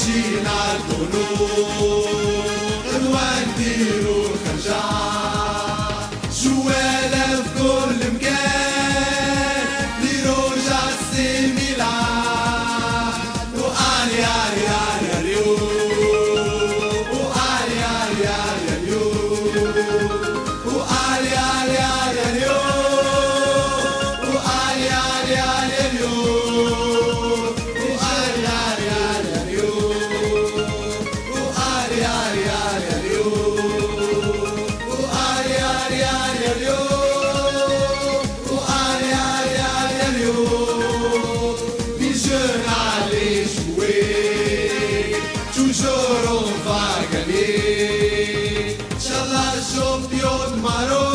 واليوم جينا الظنون غدوة نديرو خرجة جوالة في كل مكان ليروجا السيميلان وآلي آلي آلي اليوم وآلي آلي آلي اليوم Toujours on va gagner Inch'Allah champion de Maroc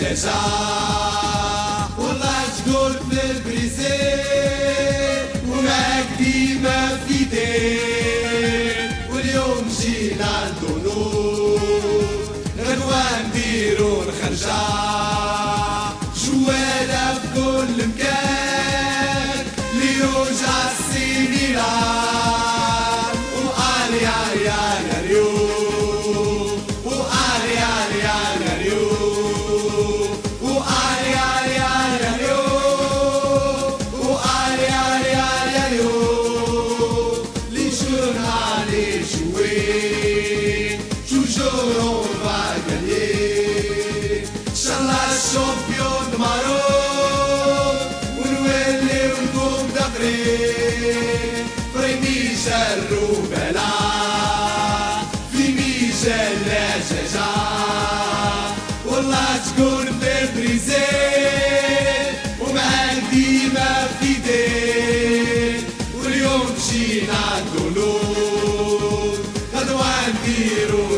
جزاء والله تقول في البريزيل ومعاك ديما في ايديك واليوم جينا الذنوب غدوة نديرو الخرجة jeunes allaient jouer Toujours on va gagner Inch'Allah champion de Maroc ونولي ونقوم دغري في ميزان روبلا في ميزان لا جزاء والله تكون تبريزيل نديرو